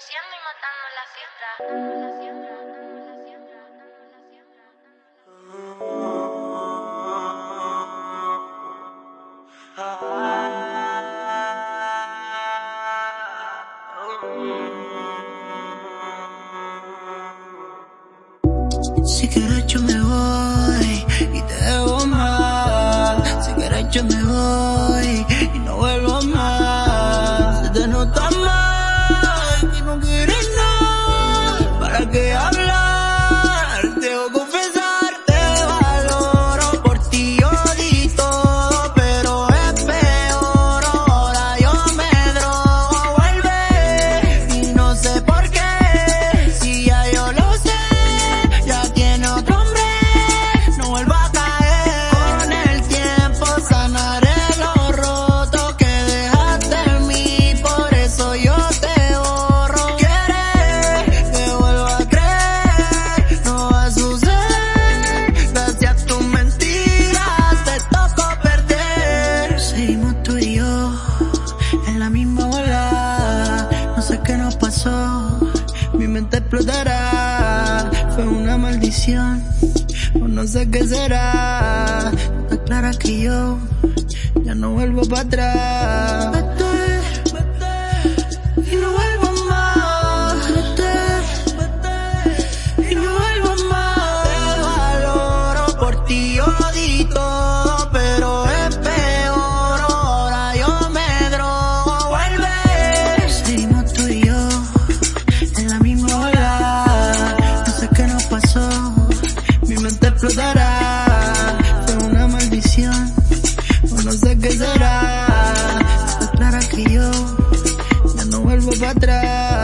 Negociando y matando la fiesta. La siembra, la la siembra, Si quieres yo me voy y te debo más. Si quieres yo me voy y no vuelvo más. Se te nota más. caímos tú y yo en la misma bola. No sé qué nos pasó, mi mente explotará. Fue una maldición, o no sé qué será. Está clara que yo ya no vuelvo para atrás. Yeah.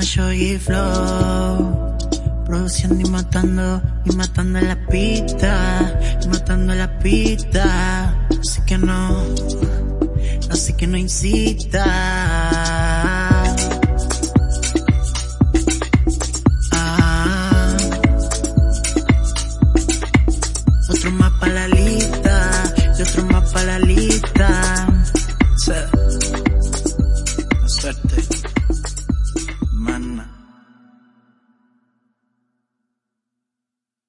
Nacho y Flow. Produciendo y matando, y matando la pista, y matando la pista. Así que no, así que no incitas. Ah. otro más para la lista, y otro más para la lista.